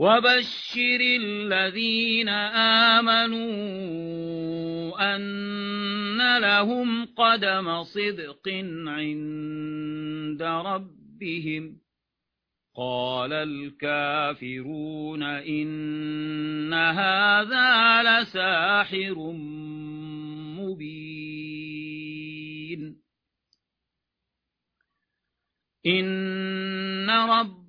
وبشر الذين آمنوا أن لهم قدم صدق عند ربهم قال الكافرون إن هذا لساحر مبين إن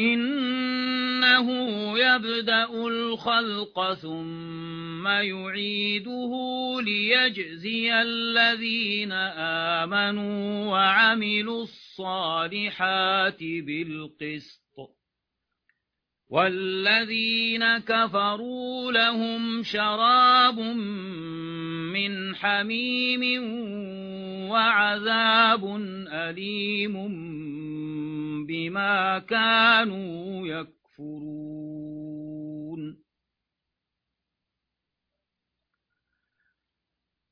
إنه يبدأ الخلق ثم يعيده ليجزي الذين آمنوا وعملوا الصالحات بالقسط. والذين كفروا لهم شراب من حميم وعذاب أليم بما كانوا يكفرون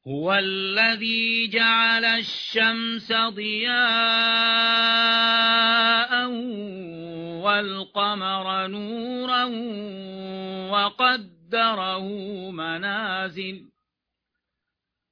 هو الذي جعل الشمس ضياء والقمر نورا وقدره منازل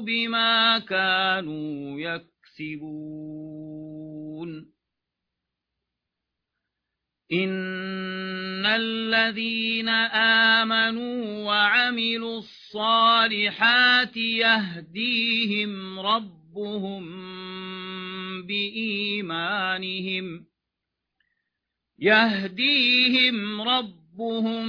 بما كانوا يكسبون. إن الذين آمنوا وعملوا الصالحات يهديهم ربهم بإيمانهم يهديهم ربهم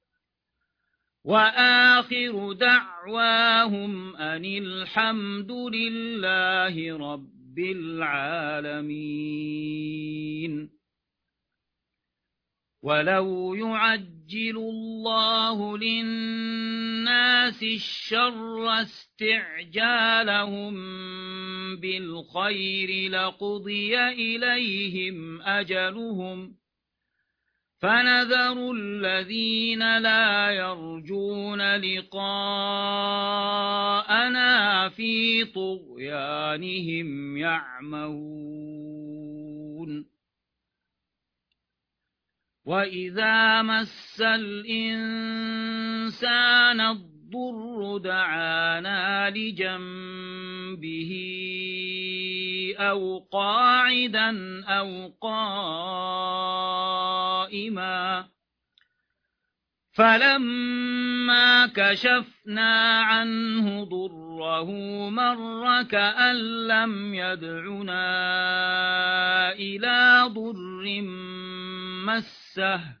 وآخر دعواهم أن الحمد لله رب العالمين. ولو يعجل الله للناس الشر استعجالهم بالخير لقضي إليهم أجلهم فنذر الذين لا يرجون لقاءنا في طغيانهم يعمهون وإذا مس الإنسان الضر دعانا لجنبه أو قاعدا أو قائما. فلما كشفنا عنه ضره مر كأن لم يدعنا إلى ضر مسه.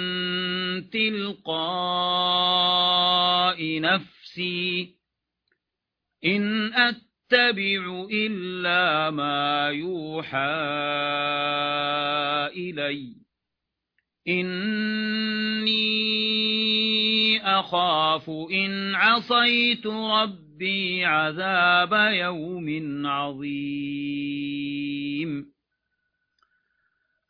من تلقاء نفسي إن أتبع إلا ما يوحى إلي. إني أخاف إن عصيت ربي عذاب يوم عظيم.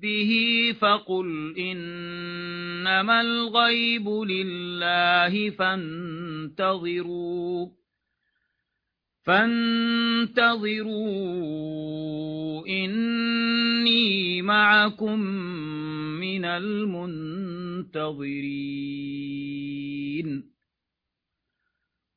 ربه به فقل إنما الغيب لله فانتظروا فانتظروا إني معكم من المنتظرين.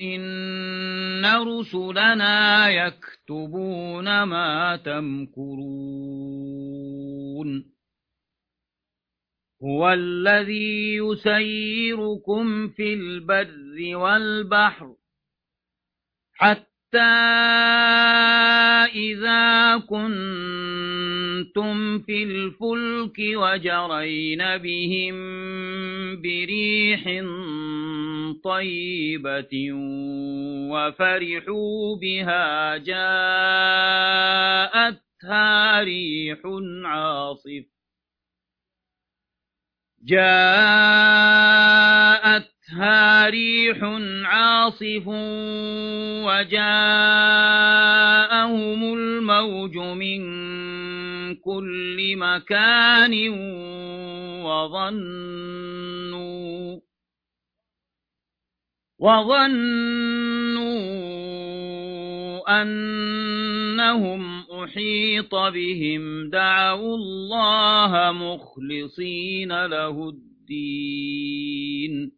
إن رسلنا يكتبون ما تمكرون. هو الذي يسيركم في البر والبحر حتى إذا كنتم في الفلك وجرين بهم بريح طيبة وفرحوا بها جاءتها ريح عاصف جاءت جاءتها ريح عاصف وجاءهم الموج من كل مكان وظنوا وظنوا أنهم أحيط بهم دعوا الله مخلصين له الدين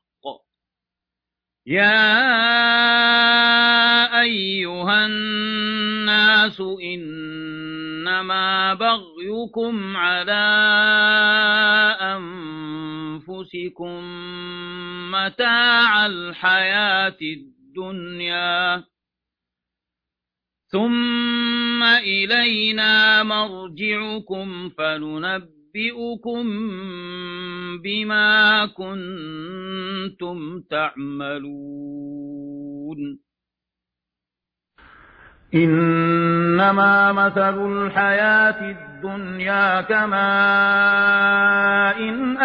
يا أيها الناس إنما بغيكم على أنفسكم متاع الحياة الدنيا ثم إلينا مرجعكم فننبئ أنبئكم بما كنتم تعملون إنما مثل الحياة الدنيا كماء إن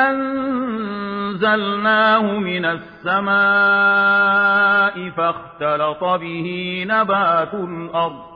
أنزلناه من السماء فاختلط به نبات الأرض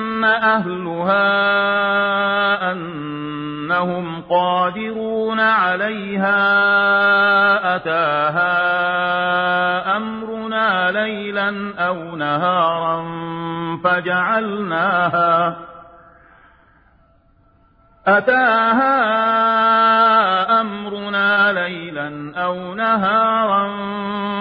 أهلها أنهم قادرون عليها أتاها أمرنا ليلا أو نهارا فجعلناها أتاها أمرنا ليلا أو نهارا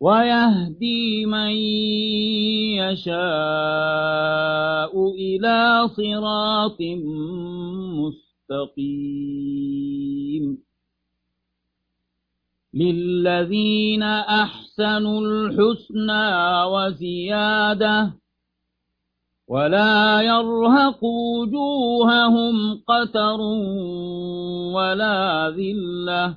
ويهدي من يشاء إلى صراط مستقيم. للذين أحسنوا الحسنى وزيادة ولا يرهق وجوههم قتر ولا ذلة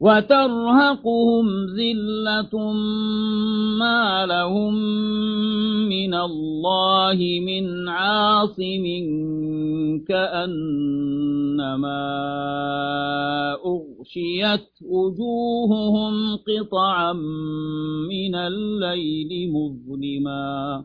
وترهقهم ذلة ما لهم من الله من عاصم كأنما أغشيت وجوههم قطعا من الليل مظلما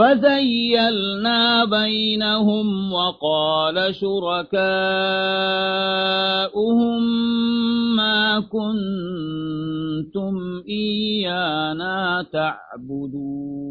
فزيلنا بينهم وقال شركاؤهم ما كنتم إيانا تعبدون.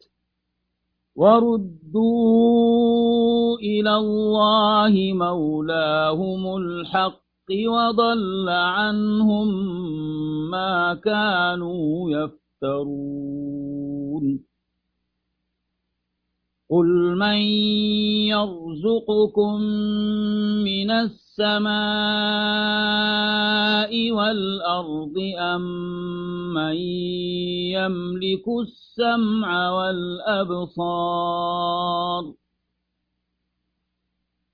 وردوا إلى الله مولاهم الحق وضل عنهم ما كانوا يفترون قل من يرزقكم من السماء والأرض أم من يملك السمع والأبصار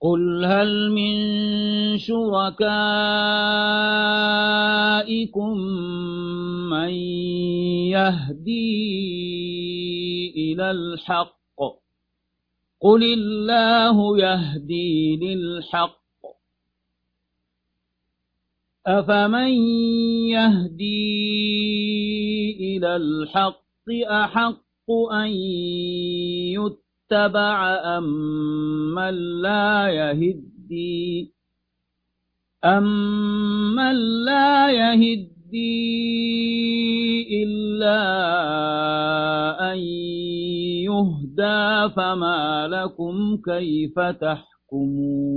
قل هل من شركائكم من يهدي إلى الحق قل الله يهدي للحق أفمن يهدي إلى الحق أحق أن يتبع أم من لا يهدي؟ أمن لا يهدي إلا أن يهدى فما لكم كيف تحكمون؟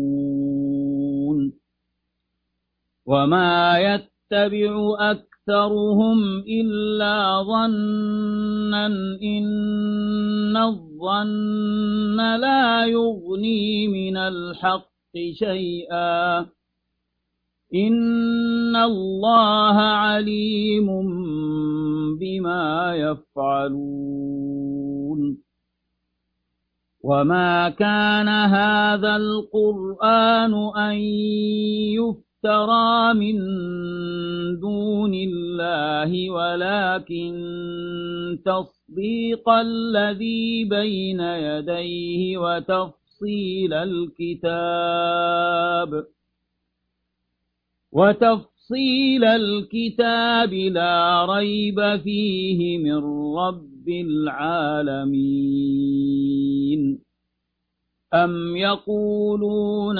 وما يتبع أكثرهم إلا ظنا إن الظن لا يغني من الحق شيئا. إن الله عليم بما يفعلون. وما كان هذا القرآن أن يفتح افترى من دون الله ولكن تصديق الذي بين يديه وتفصيل الكتاب وتفصيل الكتاب لا ريب فيه من رب العالمين. أم يقولون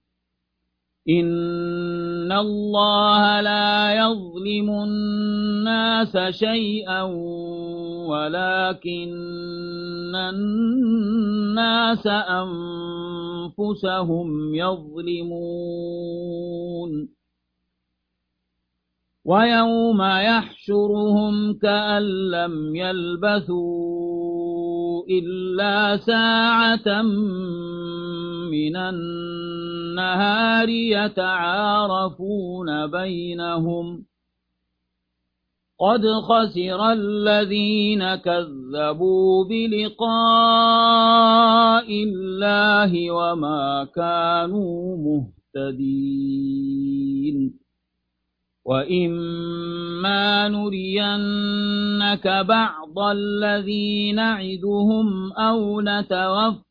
إن الله لا يظلم الناس شيئا ولكن الناس أنفسهم يظلمون ويوم يحشرهم كأن لم يلبثوا إلا ساعة من النهار يتعارفون بينهم قد خسر الذين كذبوا بلقاء الله وما كانوا مهتدين وإما نرينك بعض الذي نعدهم أو نتوفى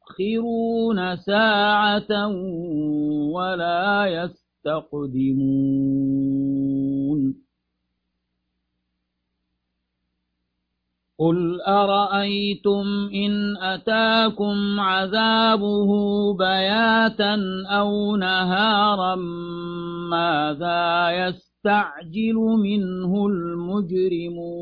يستأخرون ساعة ولا يستقدمون قل أرأيتم إن أتاكم عذابه بياتا أو نهارا ماذا يستعجل منه المجرمون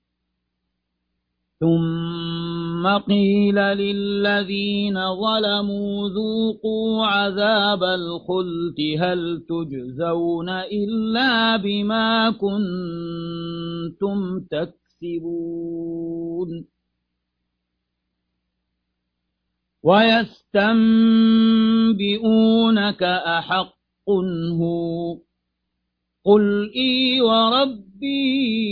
ثم قيل للذين ظلموا ذوقوا عذاب الخلد هل تجزون إلا بما كنتم تكسبون ويستنبئونك أحق هو قل إي وربي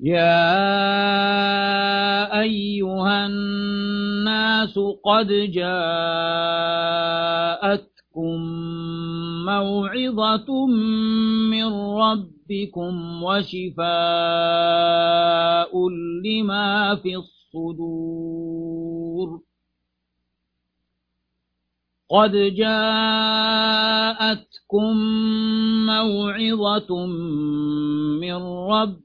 يا أيها الناس قد جاءتكم موعظة من ربكم وشفاء لما في الصدور قد جاءتكم موعظة من ربكم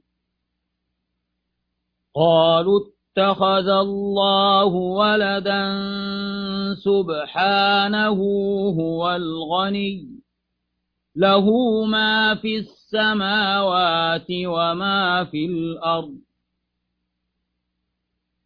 قالوا اتخذ الله ولدا سبحانه هو الغني. له ما في السماوات وما في الأرض.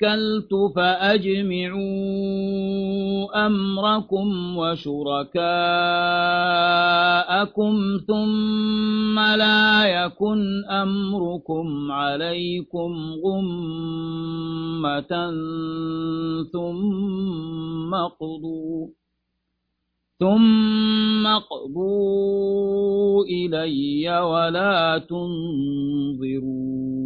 توكلت فأجمعوا أمركم وشركاءكم ثم لا يكن أمركم عليكم غمة ثم قضوا ثم اقضوا إلي ولا تنظرون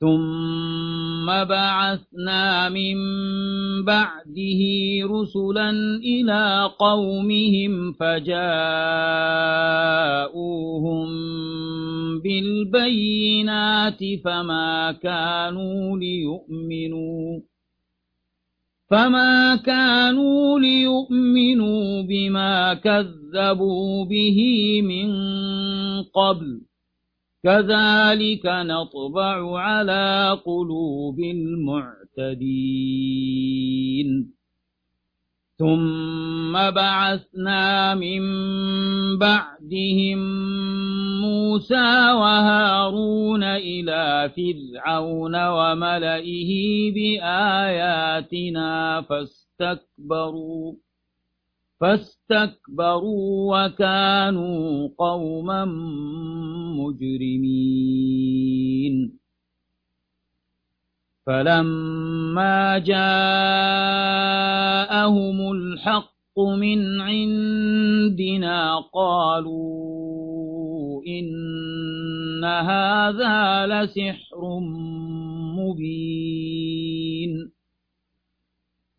ثم بعثنا من بعده رسلا إلى قومهم فجاءوهم بالبينات فما كانوا ليؤمنوا فما كانوا ليؤمنوا بما كذبوا به من قبل كذلك نطبع على قلوب المعتدين. ثم بعثنا من بعدهم موسى وهارون إلى فرعون وملئه بآياتنا فاستكبروا. فاستكبروا وكانوا قوما مجرمين. فلما جاءهم الحق من عندنا قالوا إن هذا لسحر مبين.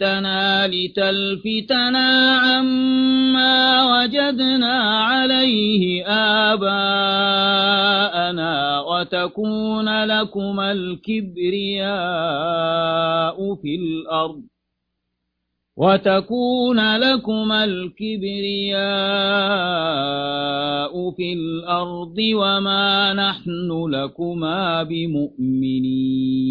جئتنا لتلفتنا عما وجدنا عليه آباءنا وتكون لكما الكبرياء في الأرض وتكون لكما الكبرياء في الأرض وما نحن لكما بمؤمنين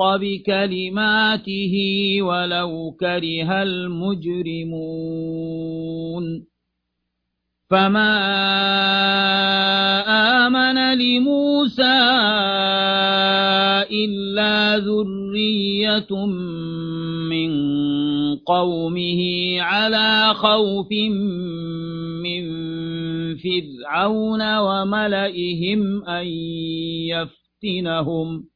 الحق بكلماته ولو كره المجرمون فما آمن لموسى إلا ذرية من قومه على خوف من فرعون وملئهم أن يفتنهم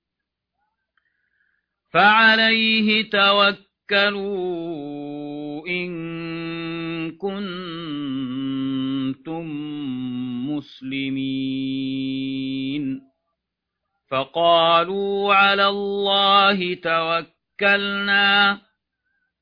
فعليه توكلوا إن كنتم مسلمين. فقالوا على الله توكلنا.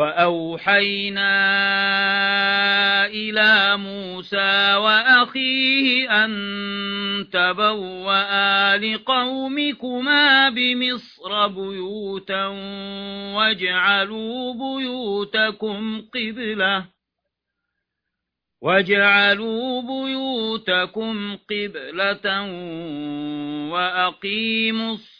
وأوحينا إلى موسى وأخيه أن تبوأ لقومكما بمصر بيوتا واجعلوا بيوتكم قبلة واجعلوا بيوتكم قبلة وأقيموا الصلاة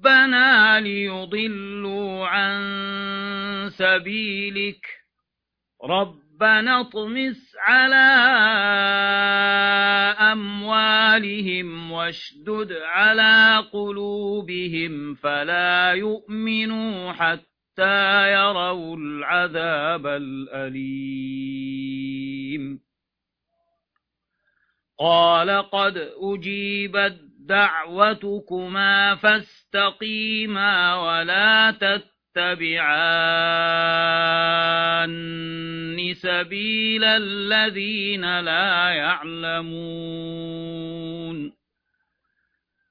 ربنا ليضلوا عن سبيلك. ربنا اطمس على أموالهم واشدد على قلوبهم فلا يؤمنوا حتى يروا العذاب الأليم. قال قد أجيبت دعوتكما فاستقيما ولا تتبعان سبيل الذين لا يعلمون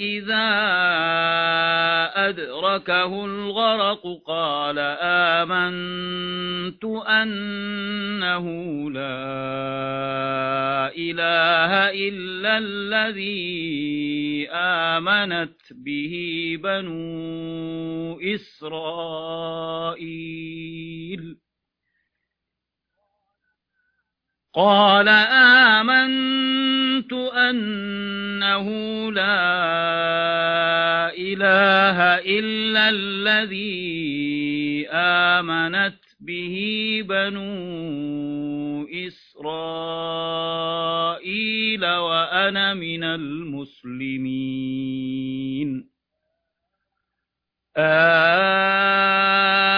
إذا أدركه الغرق قال آمنت أنه لا إله إلا الذي آمنت به بنو إسرائيل قال آمنت أنه لا إله إلا الذي آمنت به بنو إسرائيل وأنا من المسلمين. الآن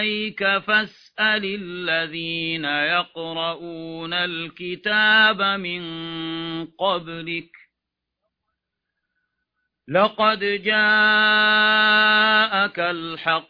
إليك فاسأل الذين يقرؤون الكتاب من قبلك. لقد جاءك الحق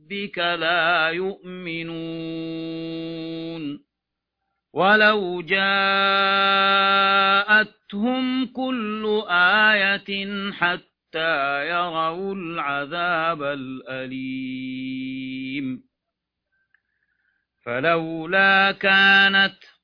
ربك لا يؤمنون. ولو جاءتهم كل آية حتى يروا العذاب الأليم. فلولا كانت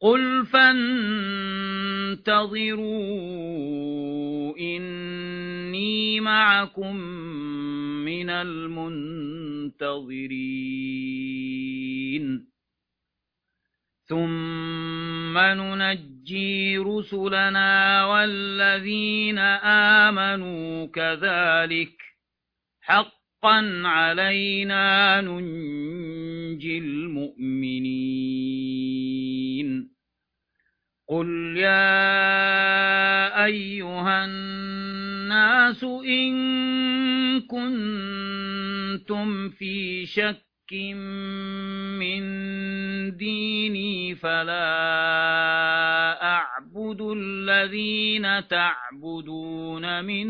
قل فانتظروا إني معكم من المنتظرين ثم ننجي رسلنا والذين آمنوا كذلك حقا علينا ننجي المؤمنين قل يا أيها الناس إن كنتم في شك من ديني فلا أعبد الذين تعبدون من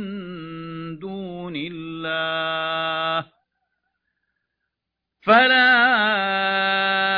دون الله فلا